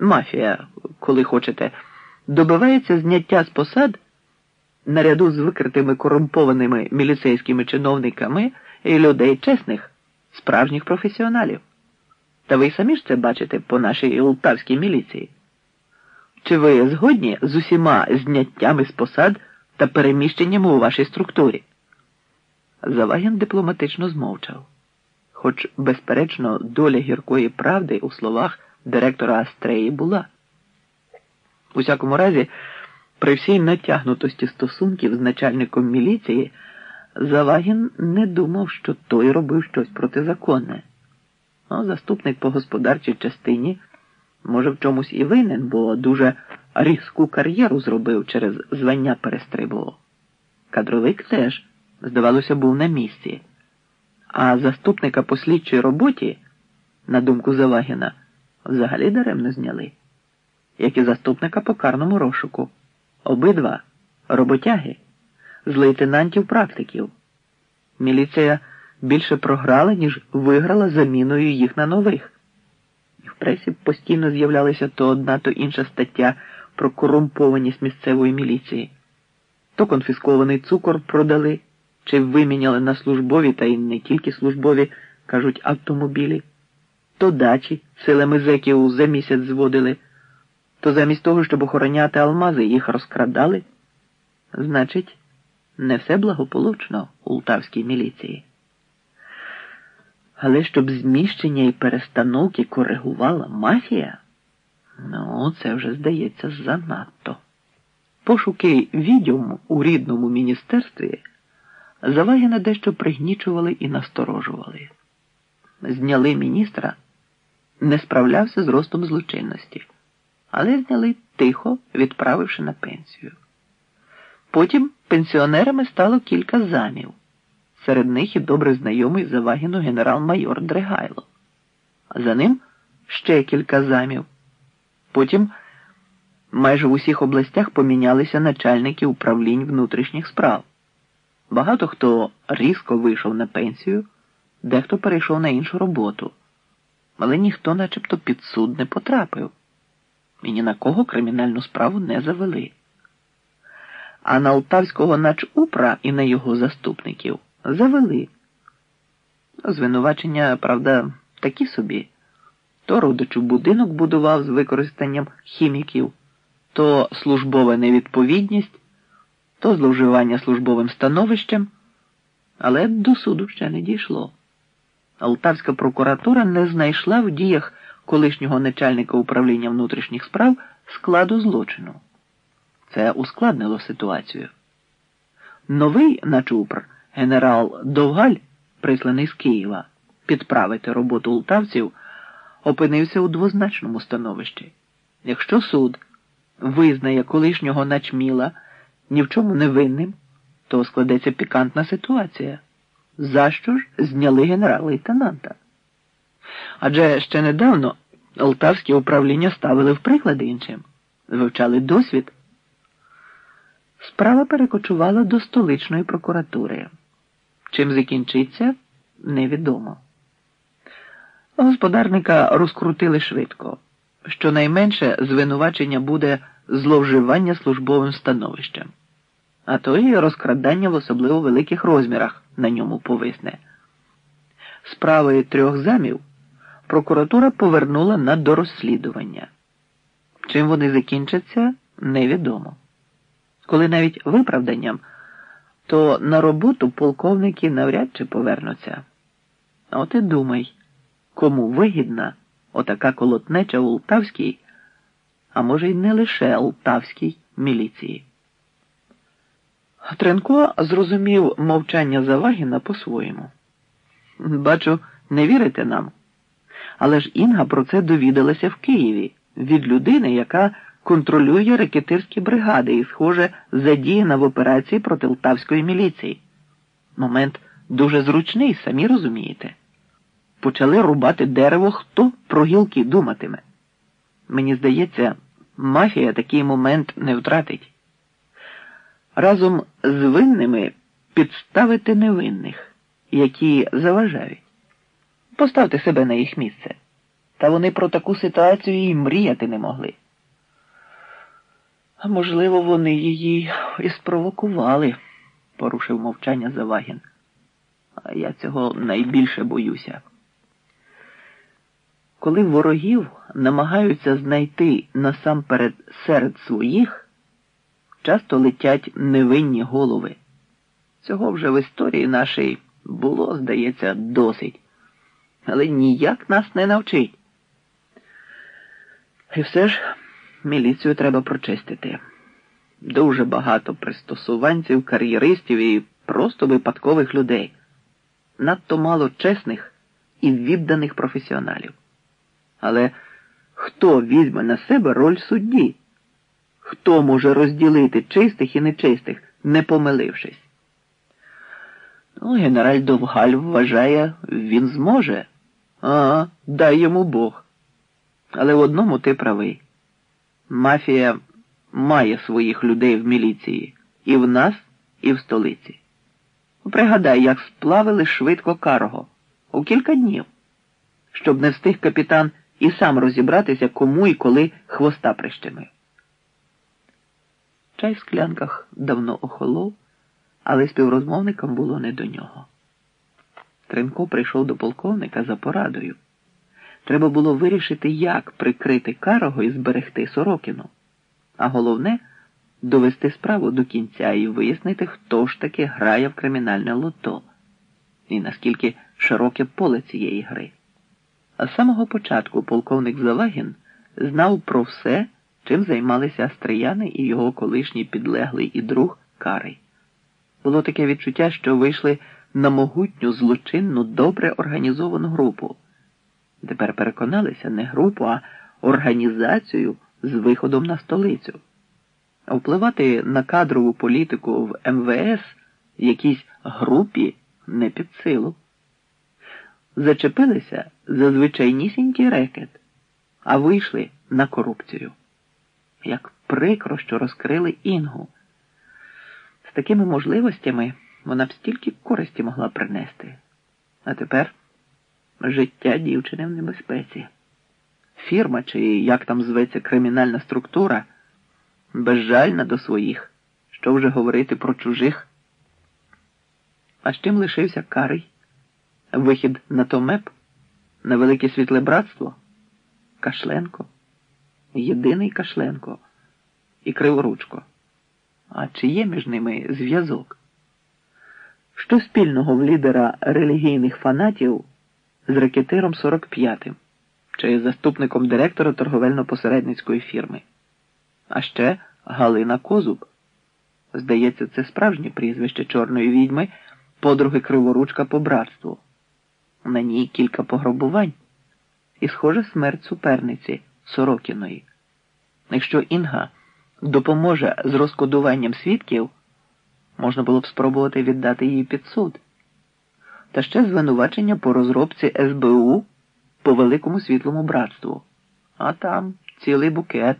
мафія, коли хочете, добивається зняття з посад наряду з викритими корумпованими міліцейськими чиновниками і людей чесних, справжніх професіоналів. Та ви самі ж це бачите по нашій ултавській міліції. Чи ви згодні з усіма зняттями з посад та переміщеннями у вашій структурі? Завагін дипломатично змовчав, хоч, безперечно, доля гіркої правди у словах директора Астреї була. У всякому разі, при всій натягнутості стосунків з начальником міліції, Завагін не думав, що той робив щось протизаконне. А заступник по господарчій частині, може, в чомусь і винен, бо дуже різку кар'єру зробив через звання перестрибував. Кадровик теж, здавалося, був на місці. А заступника по слідчій роботі, на думку Завагіна, взагалі даремно зняли, як і заступника по карному розшуку. Обидва роботяги з лейтенантів практиків. Міліція більше програла, ніж виграла заміною їх на нових. В пресі постійно з'являлася то одна, то інша стаття про корумпованість місцевої міліції. То конфіскований цукор продали чи виміняли на службові та й не тільки службові, кажуть, автомобілі, то дачі силами зеків за місяць зводили, то замість того, щоб охороняти алмази, їх розкрадали. Значить, не все благополучно у лтавській міліції. Але щоб зміщення і перестановки коригувала мафія, ну, це вже здається занадто. Пошуки відьом у рідному міністерстві Завагіна дещо пригнічували і насторожували. Зняли міністра, не справлявся з ростом злочинності, але зняли тихо, відправивши на пенсію. Потім пенсіонерами стало кілька замів. Серед них і добре знайомий Завагіну генерал-майор Дригайло. За ним ще кілька замів. Потім майже в усіх областях помінялися начальники управлінь внутрішніх справ. Багато хто різко вийшов на пенсію, дехто перейшов на іншу роботу, але ніхто начебто під суд не потрапив і ні на кого кримінальну справу не завели. А на Алтавського начупра і на його заступників завели. Звинувачення, правда, такі собі. То родичу будинок будував з використанням хіміків, то службова невідповідність, то зловживання службовим становищем, але до суду ще не дійшло. Алтавська прокуратура не знайшла в діях колишнього начальника управління внутрішніх справ складу злочину. Це ускладнило ситуацію. Новий начупр, генерал Довгаль, присланий з Києва, підправити роботу ултавців, опинився у двозначному становищі. Якщо суд визнає колишнього начміла ні в чому не винним, то складеться пікантна ситуація. За що ж зняли генерал-лейтенанта? Адже ще недавно Олтавське управління ставили в приклад іншим, вивчали досвід. Справа перекочувала до столичної прокуратури. Чим закінчиться, невідомо. Господарника розкрутили швидко. Щонайменше звинувачення буде зловживання службовим становищем, а то й розкрадання в особливо великих розмірах на ньому повисне. Справи трьох замів прокуратура повернула на дорозслідування. Чим вони закінчаться, невідомо. Коли навіть виправданням, то на роботу полковники навряд чи повернуться. От і думай, кому вигідна отака колотнеча у Лтавській, а може й не лише Лтавській міліції. Тренко зрозумів мовчання Завагіна по-своєму. Бачу, не вірите нам. Але ж Інга про це довідалася в Києві від людини, яка контролює рекетирські бригади і, схоже, задіяна в операції проти Лтавської міліції. Момент дуже зручний, самі розумієте. Почали рубати дерево, хто про гілки думатиме. Мені здається, мафія такий момент не втратить. Разом з винними підставити невинних, які заважають. Поставте себе на їх місце. Та вони про таку ситуацію і мріяти не могли. Можливо, вони її і спровокували, порушив мовчання Завагін. А я цього найбільше боюся. Коли ворогів намагаються знайти насамперед серед своїх, часто летять невинні голови. Цього вже в історії нашій було, здається, досить, але ніяк нас не навчить. І все ж міліцію треба прочистити. Дуже багато пристосуванців, кар'єристів і просто випадкових людей. Надто мало чесних і відданих професіоналів. Але хто візьме на себе роль судді? Хто може розділити чистих і нечистих, не помилившись? Ну, генераль Довгаль вважає, він зможе. Ага, дай йому Бог. Але в одному ти правий. Мафія має своїх людей в міліції і в нас, і в столиці. Пригадай, як сплавили швидко карго у кілька днів, щоб не встиг капітан і сам розібратися, кому і коли хвоста прищемив. Чай в склянках давно охолов, але співрозмовникам було не до нього. Тренко прийшов до полковника за порадою. Треба було вирішити, як прикрити Карого і зберегти Сорокіну. А головне довести справу до кінця і вияснити, хто ж таки грає в кримінальне лото і наскільки широке поле цієї гри. А з самого початку полковник Завагін знав про все, чим займалися астрияни і його колишній підлеглий і друг Карий. Було таке відчуття, що вийшли на могутню, злочинну, добре організовану групу. Тепер переконалися не групу, а організацію з виходом на столицю. Впливати на кадрову політику в МВС якійсь групі не під силу. Зачепилися за звичайнісінький рекет, а вийшли на корупцію. Як прикро, що розкрили Інгу. З такими можливостями вона б стільки користі могла принести. А тепер життя дівчини в небезпеці. Фірма, чи як там зветься кримінальна структура, безжальна до своїх, що вже говорити про чужих. А з чим лишився карий? Вихід на Томеп? На Велике Світле Братство? Кашленко? Єдиний Кашленко і Криворучко. А чи є між ними зв'язок? Що спільного в лідера релігійних фанатів з рекетиром 45-м чи заступником директора торговельно-посередницької фірми? А ще Галина Козуб. Здається, це справжнє прізвище чорної відьми, подруги Криворучка по братству. На ній кілька пограбувань і, схоже, смерть суперниці Сорокіної. Якщо Інга допоможе з розкодуванням свідків, можна було б спробувати віддати її під суд. Та ще звинувачення по розробці СБУ по великому світлому братству. А там цілий букет.